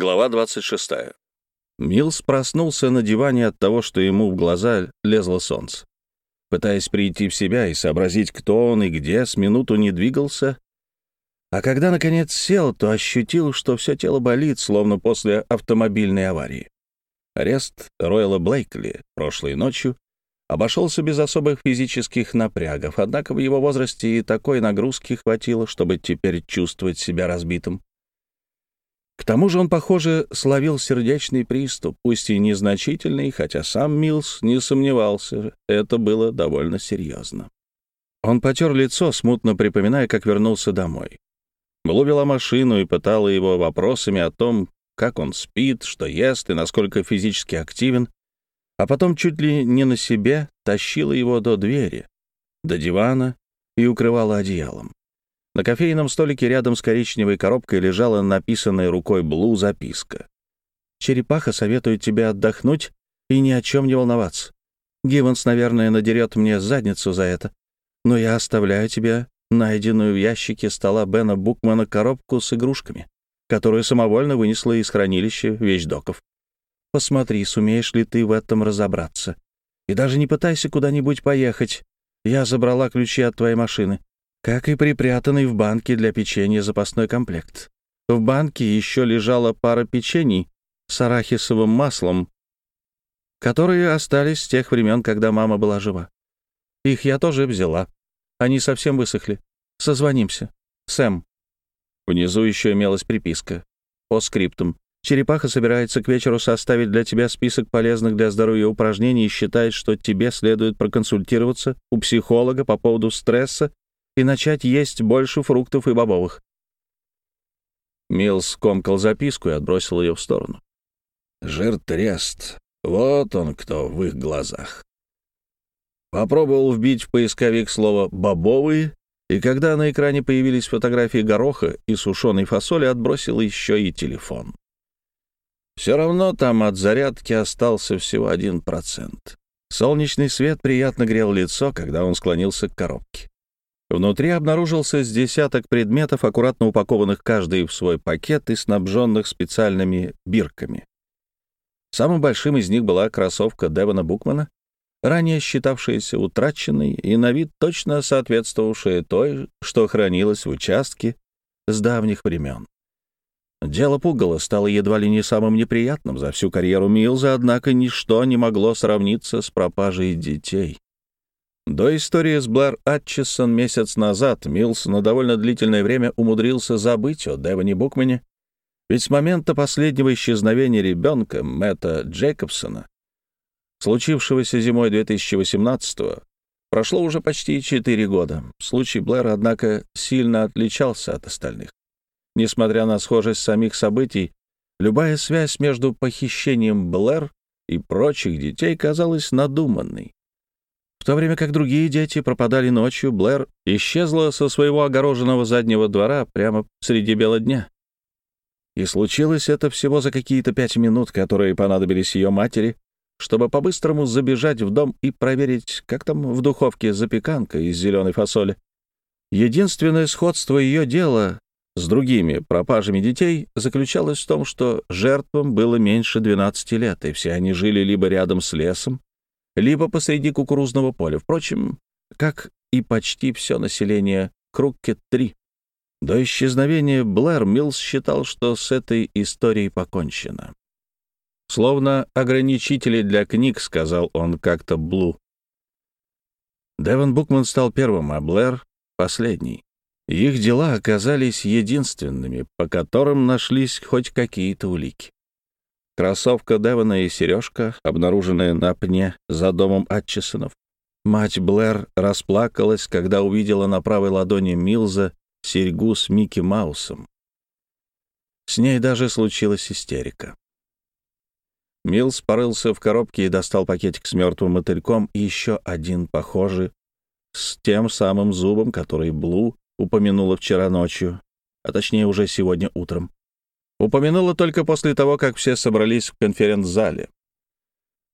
Глава 26. Милс проснулся на диване от того, что ему в глаза лезло солнце. Пытаясь прийти в себя и сообразить, кто он и где, с минуту не двигался. А когда, наконец, сел, то ощутил, что все тело болит, словно после автомобильной аварии. Арест Ройла Блейкли прошлой ночью обошелся без особых физических напрягов, однако в его возрасте и такой нагрузки хватило, чтобы теперь чувствовать себя разбитым. К тому же он, похоже, словил сердечный приступ, пусть и незначительный, хотя сам Милс не сомневался, это было довольно серьезно. Он потер лицо, смутно припоминая, как вернулся домой. Блу машину и пытала его вопросами о том, как он спит, что ест и насколько физически активен, а потом чуть ли не на себе тащила его до двери, до дивана и укрывала одеялом. На кофейном столике рядом с коричневой коробкой лежала написанная рукой Блу записка. «Черепаха советует тебе отдохнуть и ни о чем не волноваться. Гивенс, наверное, надерет мне задницу за это, но я оставляю тебе найденную в ящике стола Бена Букмана коробку с игрушками, которую самовольно вынесла из хранилища вещдоков. Посмотри, сумеешь ли ты в этом разобраться. И даже не пытайся куда-нибудь поехать. Я забрала ключи от твоей машины как и припрятанный в банке для печенья запасной комплект. В банке еще лежала пара печений с арахисовым маслом, которые остались с тех времен, когда мама была жива. Их я тоже взяла. Они совсем высохли. Созвонимся. Сэм. Внизу еще имелась приписка. По скриптум. Черепаха собирается к вечеру составить для тебя список полезных для здоровья упражнений и считает, что тебе следует проконсультироваться у психолога по поводу стресса и начать есть больше фруктов и бобовых. Милс комкал записку и отбросил ее в сторону. Жир-трест. Вот он кто в их глазах. Попробовал вбить в поисковик слово «бобовые», и когда на экране появились фотографии гороха и сушеной фасоли, отбросил еще и телефон. Все равно там от зарядки остался всего один процент. Солнечный свет приятно грел лицо, когда он склонился к коробке. Внутри обнаружился с десяток предметов, аккуратно упакованных каждый в свой пакет и снабженных специальными бирками. Самым большим из них была кроссовка Девона Букмана, ранее считавшаяся утраченной и на вид точно соответствовавшая той, что хранилась в участке с давних времен. Дело пугало стало едва ли не самым неприятным за всю карьеру Милза, однако ничто не могло сравниться с пропажей детей. До истории с Блэр Атчисон месяц назад Милс на довольно длительное время умудрился забыть о Девоне Букмане, ведь с момента последнего исчезновения ребенка Мэтта Джейкобсона, случившегося зимой 2018-го, прошло уже почти четыре года. Случай Блэра, однако, сильно отличался от остальных. Несмотря на схожесть самих событий, любая связь между похищением Блэр и прочих детей казалась надуманной. В то время как другие дети пропадали ночью, Блэр исчезла со своего огороженного заднего двора прямо среди бела дня. И случилось это всего за какие-то пять минут, которые понадобились ее матери, чтобы по-быстрому забежать в дом и проверить, как там в духовке запеканка из зеленой фасоли. Единственное сходство ее дела с другими пропажами детей заключалось в том, что жертвам было меньше 12 лет, и все они жили либо рядом с лесом, либо посреди кукурузного поля. Впрочем, как и почти все население Круккет-3. До исчезновения Блэр Милс считал, что с этой историей покончено. «Словно ограничители для книг», — сказал он как-то Блу. Девон Букман стал первым, а Блэр — последний. Их дела оказались единственными, по которым нашлись хоть какие-то улики. Кроссовка Девона и сережка, обнаруженная на пне за домом Атчисонов. Мать Блэр расплакалась, когда увидела на правой ладони Милза серьгу с Микки Маусом. С ней даже случилась истерика. Милс порылся в коробке и достал пакетик с мертвым мотыльком и еще один похожий, с тем самым зубом, который Блу упомянула вчера ночью, а точнее уже сегодня утром. Упомянула только после того, как все собрались в конференц-зале.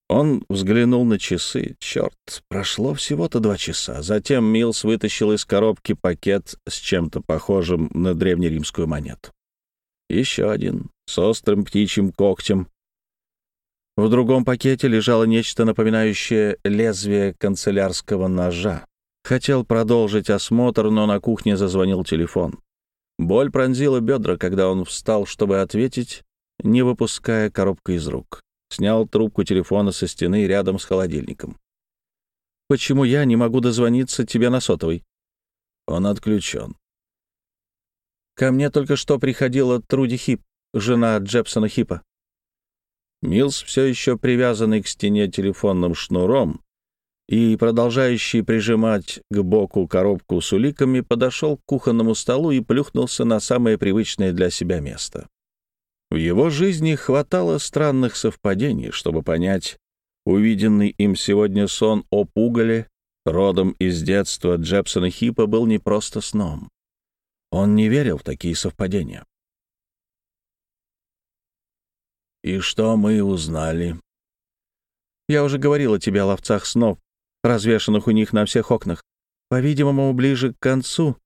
Он взглянул на часы. Черт, прошло всего-то два часа. Затем Милс вытащил из коробки пакет с чем-то похожим на древнеримскую монету. Еще один. с острым птичьим когтем. В другом пакете лежало нечто напоминающее лезвие канцелярского ножа. Хотел продолжить осмотр, но на кухне зазвонил телефон. Боль пронзила бедра, когда он встал, чтобы ответить, не выпуская коробку из рук. Снял трубку телефона со стены рядом с холодильником. «Почему я не могу дозвониться тебе на сотовый?» Он отключен. Ко мне только что приходила Труди Хип, жена Джепсона Хипа. Милс, все еще привязанный к стене телефонным шнуром и продолжающий прижимать к боку коробку с уликами, подошел к кухонному столу и плюхнулся на самое привычное для себя место. В его жизни хватало странных совпадений, чтобы понять, увиденный им сегодня сон о пугале, родом из детства Джепсона Хипа, был не просто сном. Он не верил в такие совпадения. «И что мы узнали?» «Я уже говорила тебе о ловцах снов, развешанных у них на всех окнах. По-видимому, ближе к концу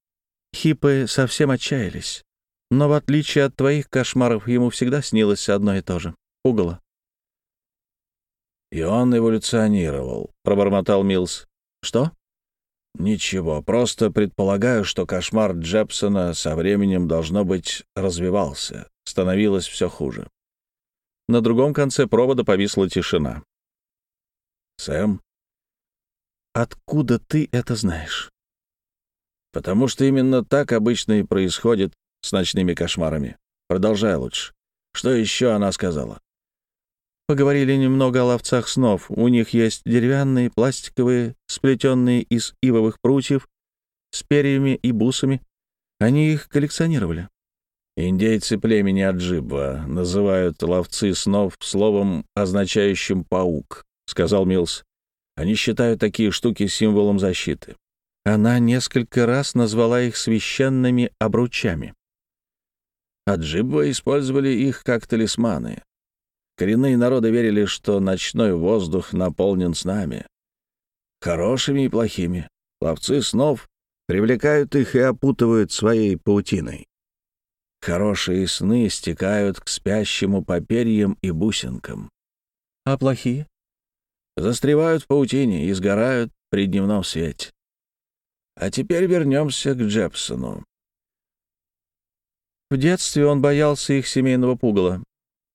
хипы совсем отчаялись. Но в отличие от твоих кошмаров, ему всегда снилось одно и то же — пугало. «И он эволюционировал», — пробормотал Милс. «Что?» «Ничего, просто предполагаю, что кошмар Джепсона со временем, должно быть, развивался, становилось все хуже». На другом конце провода повисла тишина. «Сэм?» «Откуда ты это знаешь?» «Потому что именно так обычно и происходит с ночными кошмарами. Продолжай лучше. Что еще она сказала? Поговорили немного о ловцах снов. У них есть деревянные, пластиковые, сплетенные из ивовых прутьев, с перьями и бусами. Они их коллекционировали. Индейцы племени Аджиба называют ловцы снов словом, означающим «паук», — сказал Милс. Они считают такие штуки символом защиты. Она несколько раз назвала их священными обручами. Аджибы использовали их как талисманы. Коренные народы верили, что ночной воздух наполнен снами. Хорошими и плохими. Ловцы снов привлекают их и опутывают своей паутиной. Хорошие сны стекают к спящему по перьям и бусинкам. А плохие? Застревают в паутине и сгорают при дневном свете. А теперь вернемся к Джепсону. В детстве он боялся их семейного пугала.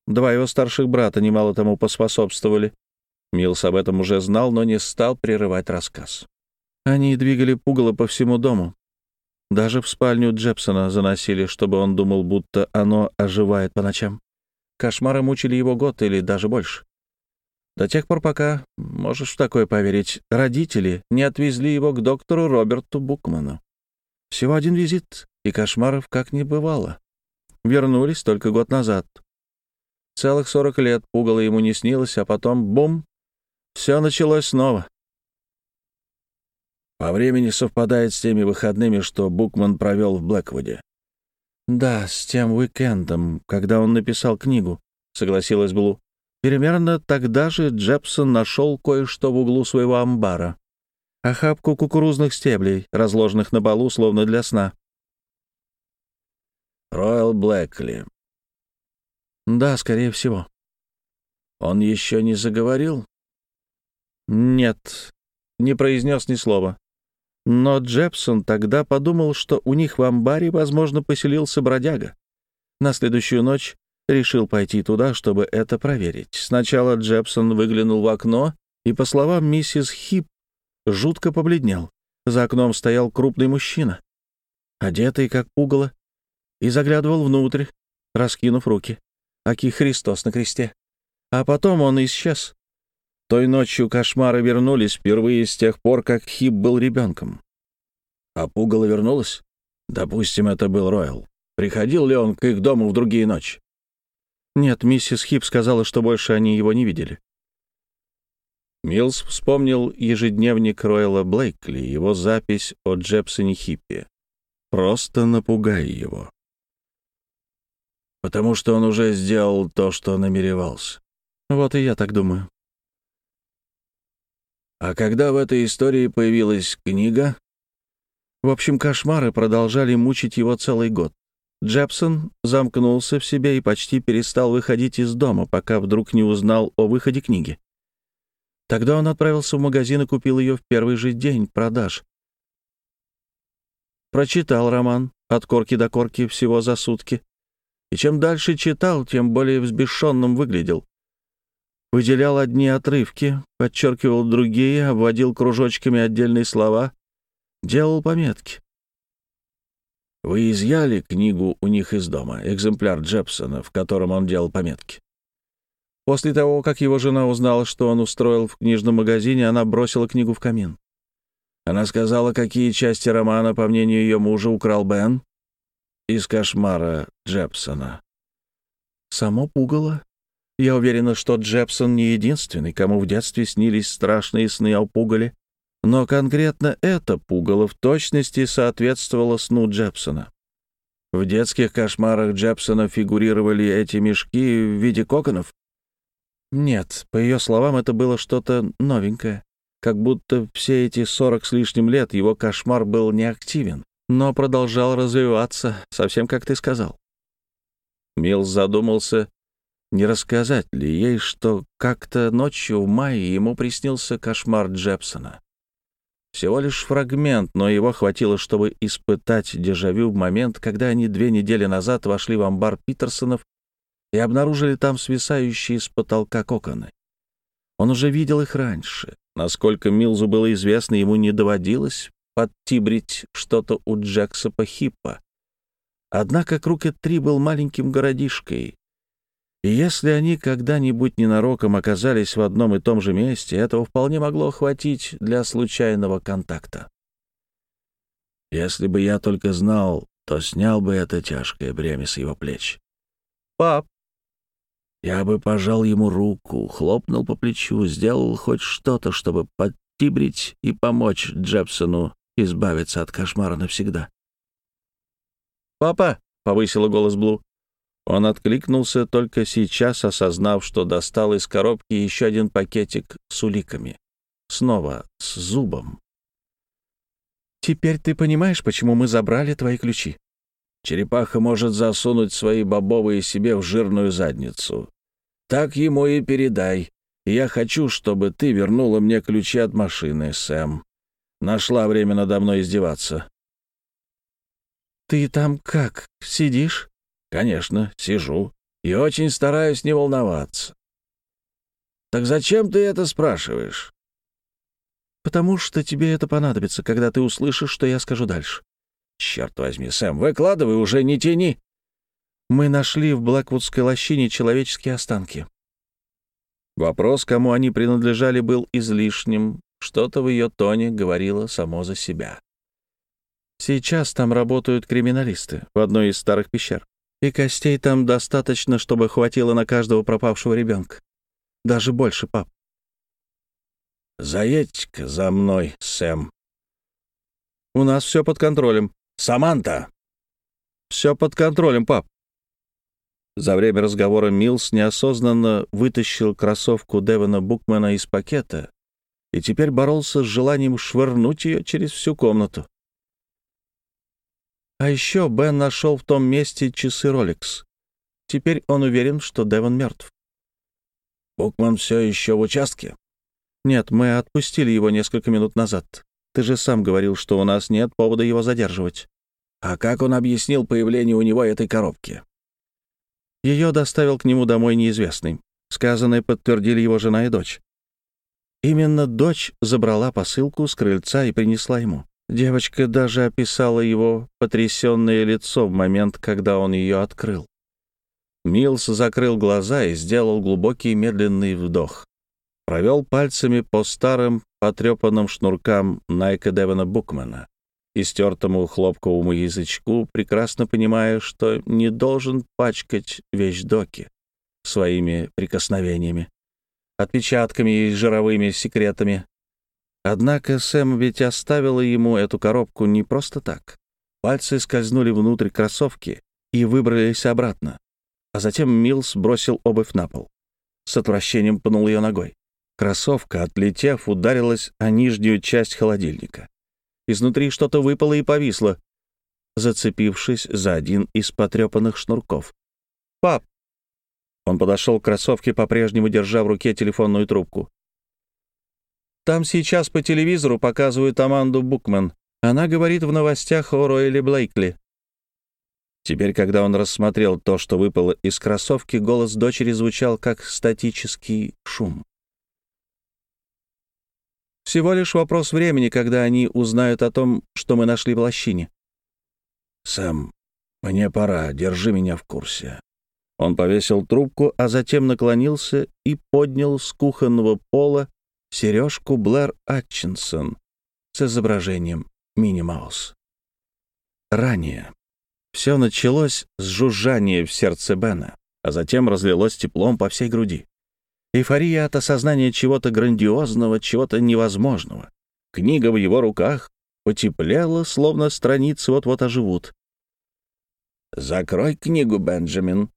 Два его старших брата немало тому поспособствовали. Милс об этом уже знал, но не стал прерывать рассказ. Они двигали пугало по всему дому. Даже в спальню Джепсона заносили, чтобы он думал, будто оно оживает по ночам. Кошмары мучили его год или даже больше. До тех пор, пока, можешь в такое поверить, родители не отвезли его к доктору Роберту Букману. Всего один визит, и кошмаров как не бывало. Вернулись только год назад. Целых сорок лет пугало ему не снилось, а потом — бум! Все началось снова. По времени совпадает с теми выходными, что Букман провел в Блэквуде. «Да, с тем уикендом, когда он написал книгу», — согласилась Блу. Примерно тогда же Джепсон нашел кое-что в углу своего амбара. Охапку кукурузных стеблей, разложенных на полу, словно для сна. Ройл Блэкли. Да, скорее всего. Он еще не заговорил? Нет, не произнес ни слова. Но Джепсон тогда подумал, что у них в амбаре, возможно, поселился бродяга. На следующую ночь решил пойти туда, чтобы это проверить. Сначала Джепсон выглянул в окно и, по словам миссис Хип, жутко побледнел. За окном стоял крупный мужчина, одетый как пугало, и заглядывал внутрь, раскинув руки. Аки Христос на кресте. А потом он исчез. Той ночью кошмары вернулись впервые с тех пор, как Хип был ребенком. А пугало вернулось? Допустим, это был Ройл. Приходил ли он к их дому в другие ночи? Нет, миссис Хип сказала, что больше они его не видели. Милс вспомнил ежедневник Ройла Блейкли, его запись о Джепсоне Хиппе. «Просто напугай его», потому что он уже сделал то, что намеревался. Вот и я так думаю. А когда в этой истории появилась книга? В общем, кошмары продолжали мучить его целый год. Джепсон замкнулся в себе и почти перестал выходить из дома, пока вдруг не узнал о выходе книги. Тогда он отправился в магазин и купил ее в первый же день продаж. Прочитал роман от корки до корки всего за сутки. И чем дальше читал, тем более взбешенным выглядел. Выделял одни отрывки, подчеркивал другие, обводил кружочками отдельные слова, делал пометки. Вы изъяли книгу у них из дома, экземпляр Джепсона, в котором он делал пометки. После того, как его жена узнала, что он устроил в книжном магазине, она бросила книгу в камин. Она сказала, какие части романа, по мнению ее мужа, украл Бен из кошмара Джепсона. Само пугало. Я уверена, что Джепсон не единственный, кому в детстве снились страшные сны о пугале. Но конкретно это пугало в точности соответствовало сну Джепсона. В детских кошмарах Джепсона фигурировали эти мешки в виде коконов? Нет, по ее словам, это было что-то новенькое. Как будто все эти сорок с лишним лет его кошмар был неактивен, но продолжал развиваться, совсем как ты сказал. Милс задумался, не рассказать ли ей, что как-то ночью в мае ему приснился кошмар Джепсона. Всего лишь фрагмент, но его хватило, чтобы испытать дежавю в момент, когда они две недели назад вошли в амбар Питерсонов и обнаружили там свисающие с потолка коконы. Он уже видел их раньше. Насколько Милзу было известно, ему не доводилось подтибрить что-то у Джексопа Хиппа. Однако Крукет-3 был маленьким городишкой, и если они когда-нибудь ненароком оказались в одном и том же месте, этого вполне могло хватить для случайного контакта. Если бы я только знал, то снял бы это тяжкое бремя с его плеч. «Пап!» Я бы пожал ему руку, хлопнул по плечу, сделал хоть что-то, чтобы подтибрить и помочь Джепсону избавиться от кошмара навсегда. «Папа!» — повысила голос Блу. Он откликнулся только сейчас, осознав, что достал из коробки еще один пакетик с уликами. Снова с зубом. «Теперь ты понимаешь, почему мы забрали твои ключи?» Черепаха может засунуть свои бобовые себе в жирную задницу. Так ему и передай. я хочу, чтобы ты вернула мне ключи от машины, Сэм. Нашла время надо мной издеваться. «Ты там как, сидишь?» «Конечно, сижу. И очень стараюсь не волноваться». «Так зачем ты это спрашиваешь?» «Потому что тебе это понадобится, когда ты услышишь, что я скажу дальше». «Черт возьми, Сэм, выкладывай, уже не тяни». «Мы нашли в Блэквудской лощине человеческие останки». Вопрос, кому они принадлежали, был излишним. Что-то в ее тоне говорило само за себя. Сейчас там работают криминалисты в одной из старых пещер и костей там достаточно, чтобы хватило на каждого пропавшего ребенка. Даже больше, пап. «Заедь-ка за мной, Сэм». «У нас все под контролем». «Саманта!» «Все под контролем, пап». За время разговора Милс неосознанно вытащил кроссовку Девона Букмана из пакета и теперь боролся с желанием швырнуть ее через всю комнату. А еще Бен нашел в том месте часы Rolex. Теперь он уверен, что Девон мертв. Букман все еще в участке? Нет, мы отпустили его несколько минут назад. Ты же сам говорил, что у нас нет повода его задерживать. А как он объяснил появление у него этой коробки? Ее доставил к нему домой неизвестный. Сказанное подтвердили его жена и дочь. Именно дочь забрала посылку с крыльца и принесла ему. Девочка даже описала его потрясенное лицо в момент, когда он ее открыл. Милс закрыл глаза и сделал глубокий медленный вдох. Провел пальцами по старым потрепанным шнуркам Найка Девона Букмана, истертому хлопковому язычку, прекрасно понимая, что не должен пачкать вещдоки своими прикосновениями, отпечатками и жировыми секретами, Однако Сэм ведь оставила ему эту коробку не просто так. Пальцы скользнули внутрь кроссовки и выбрались обратно. А затем Милс бросил обувь на пол. С отвращением пнул ее ногой. Кроссовка, отлетев, ударилась о нижнюю часть холодильника. Изнутри что-то выпало и повисло. зацепившись за один из потрепанных шнурков. «Пап!» Он подошел к кроссовке, по-прежнему держа в руке телефонную трубку. «Там сейчас по телевизору показывают Аманду Букман. Она говорит в новостях о Ройле Блейкли». Теперь, когда он рассмотрел то, что выпало из кроссовки, голос дочери звучал как статический шум. Всего лишь вопрос времени, когда они узнают о том, что мы нашли в лощине. «Сэм, мне пора, держи меня в курсе». Он повесил трубку, а затем наклонился и поднял с кухонного пола сережку Блэр Атчинсон с изображением Мини Маус. Ранее. Все началось с жужжания в сердце Бена, а затем разлилось теплом по всей груди. Эйфория от осознания чего-то грандиозного, чего-то невозможного. Книга в его руках потеплела, словно страницы вот-вот оживут. «Закрой книгу, Бенджамин».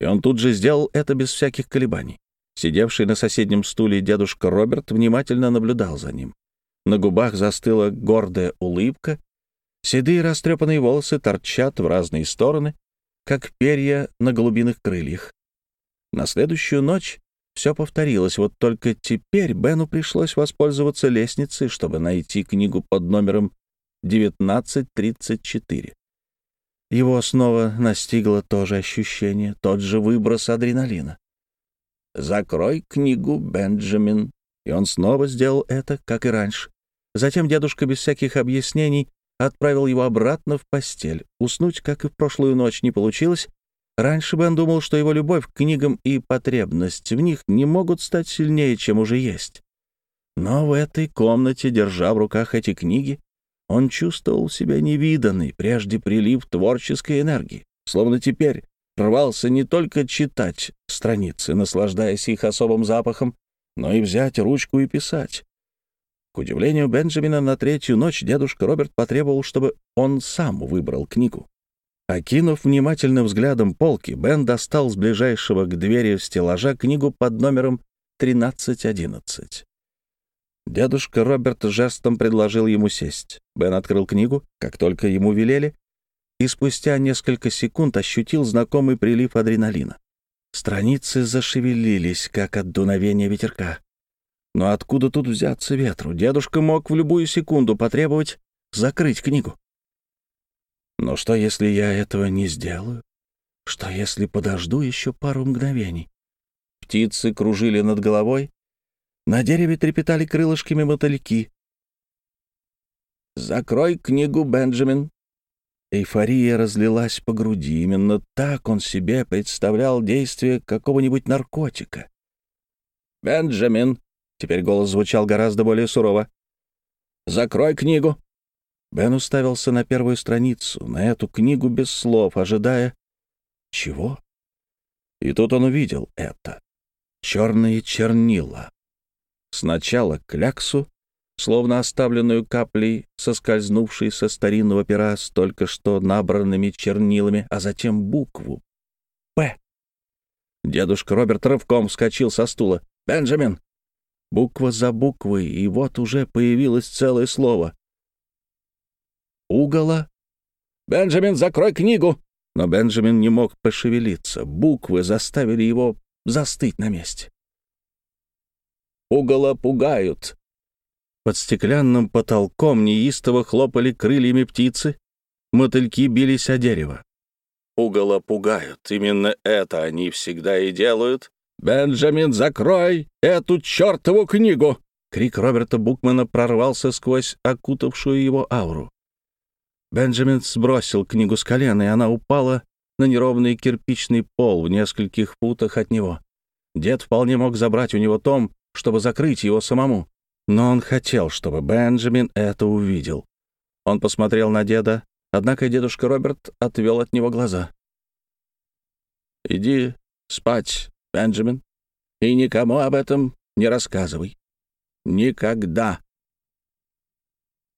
И он тут же сделал это без всяких колебаний. Сидевший на соседнем стуле дедушка Роберт внимательно наблюдал за ним. На губах застыла гордая улыбка, седые растрепанные волосы торчат в разные стороны, как перья на голубиных крыльях. На следующую ночь все повторилось, вот только теперь Бену пришлось воспользоваться лестницей, чтобы найти книгу под номером 1934. Его снова настигло то же ощущение, тот же выброс адреналина. «Закрой книгу, Бенджамин». И он снова сделал это, как и раньше. Затем дедушка без всяких объяснений отправил его обратно в постель. Уснуть, как и в прошлую ночь, не получилось, Раньше Бен думал, что его любовь к книгам и потребность в них не могут стать сильнее, чем уже есть. Но в этой комнате, держа в руках эти книги, он чувствовал себя невиданный, прежде прилив творческой энергии, словно теперь рвался не только читать страницы, наслаждаясь их особым запахом, но и взять ручку и писать. К удивлению Бенджамина, на третью ночь дедушка Роберт потребовал, чтобы он сам выбрал книгу. Окинув внимательным взглядом полки, Бен достал с ближайшего к двери стеллажа книгу под номером 1311. Дедушка Роберт жестом предложил ему сесть. Бен открыл книгу, как только ему велели, и спустя несколько секунд ощутил знакомый прилив адреналина. Страницы зашевелились, как от дуновения ветерка. Но откуда тут взяться ветру? Дедушка мог в любую секунду потребовать закрыть книгу. Но что, если я этого не сделаю? Что, если подожду еще пару мгновений? Птицы кружили над головой. На дереве трепетали крылышками мотыльки. «Закрой книгу, Бенджамин!» Эйфория разлилась по груди. Именно так он себе представлял действие какого-нибудь наркотика. «Бенджамин!» — теперь голос звучал гораздо более сурово. «Закрой книгу!» Бен уставился на первую страницу, на эту книгу без слов, ожидая... Чего? И тут он увидел это. Черные чернила. Сначала кляксу, словно оставленную каплей, соскользнувшей со старинного пера с только что набранными чернилами, а затем букву «П». Дедушка Роберт рывком вскочил со стула. «Бенджамин!» Буква за буквой, и вот уже появилось целое слово угола. «Бенджамин, закрой книгу!» Но Бенджамин не мог пошевелиться. Буквы заставили его застыть на месте. «Угола пугают!» Под стеклянным потолком неистово хлопали крыльями птицы, мотыльки бились о дерево. Угола пугают. Именно это они всегда и делают. «Бенджамин, закрой эту чертову книгу!» Крик Роберта Букмана прорвался сквозь окутавшую его ауру. Бенджамин сбросил книгу с колена, и она упала на неровный кирпичный пол в нескольких футах от него. Дед вполне мог забрать у него том, чтобы закрыть его самому. Но он хотел, чтобы Бенджамин это увидел. Он посмотрел на деда, однако дедушка Роберт отвел от него глаза. «Иди спать, Бенджамин, и никому об этом не рассказывай. Никогда!»